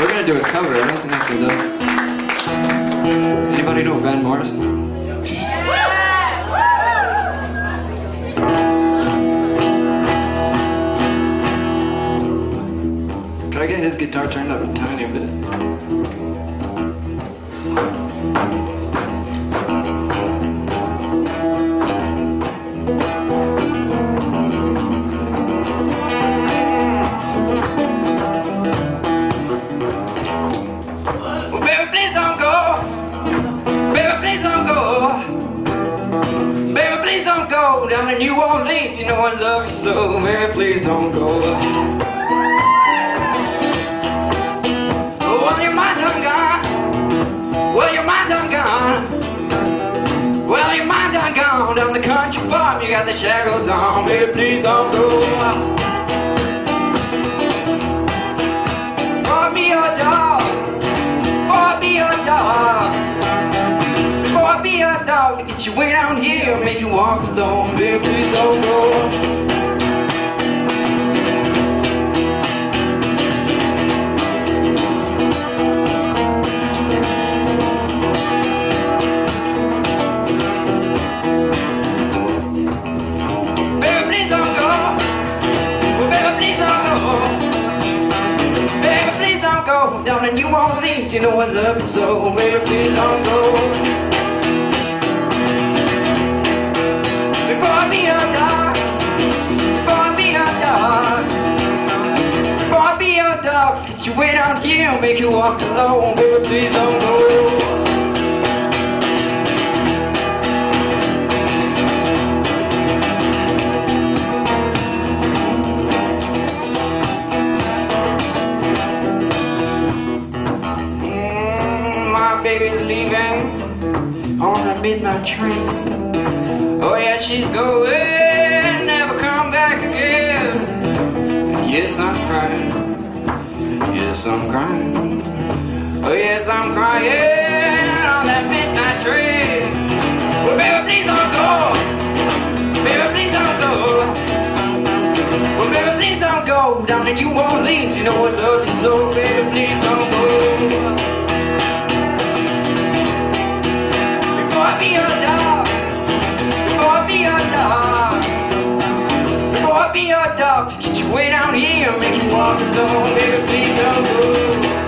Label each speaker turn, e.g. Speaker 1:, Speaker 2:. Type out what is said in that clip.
Speaker 1: We're gonna do a cover. I don't think that's been done. Anybody know Van Morrison? Can I get his guitar turned up a tiny bit? Go won't leave, You know I love you so. Baby, please don't go. Oh, well, your mind done gone. Well, your mind done gone. Well, your mind done gone down the country farm. You got the shackles on. Baby, please don't go. To get you way down here, make you walk alone. Baby, please don't go. Baby, please don't go. Baby, please don't go. Baby, please don't go down to New Orleans. You know I love you so. Baby, please don't go. You here, make you walk alone. Please don't go. Mm, my baby's leaving on the midnight train. Oh yeah, she's going, never come back again. And yes, I'm crying. Yes, I'm crying. Oh yes, I'm crying on that midnight train. Well, baby, please don't go. Baby, please don't go. Well, baby, please don't go down to New Orleans. You know I love you so, baby, please don't go. Before I be a be your dog to get you way down here, make you walk alone, baby, please don't go.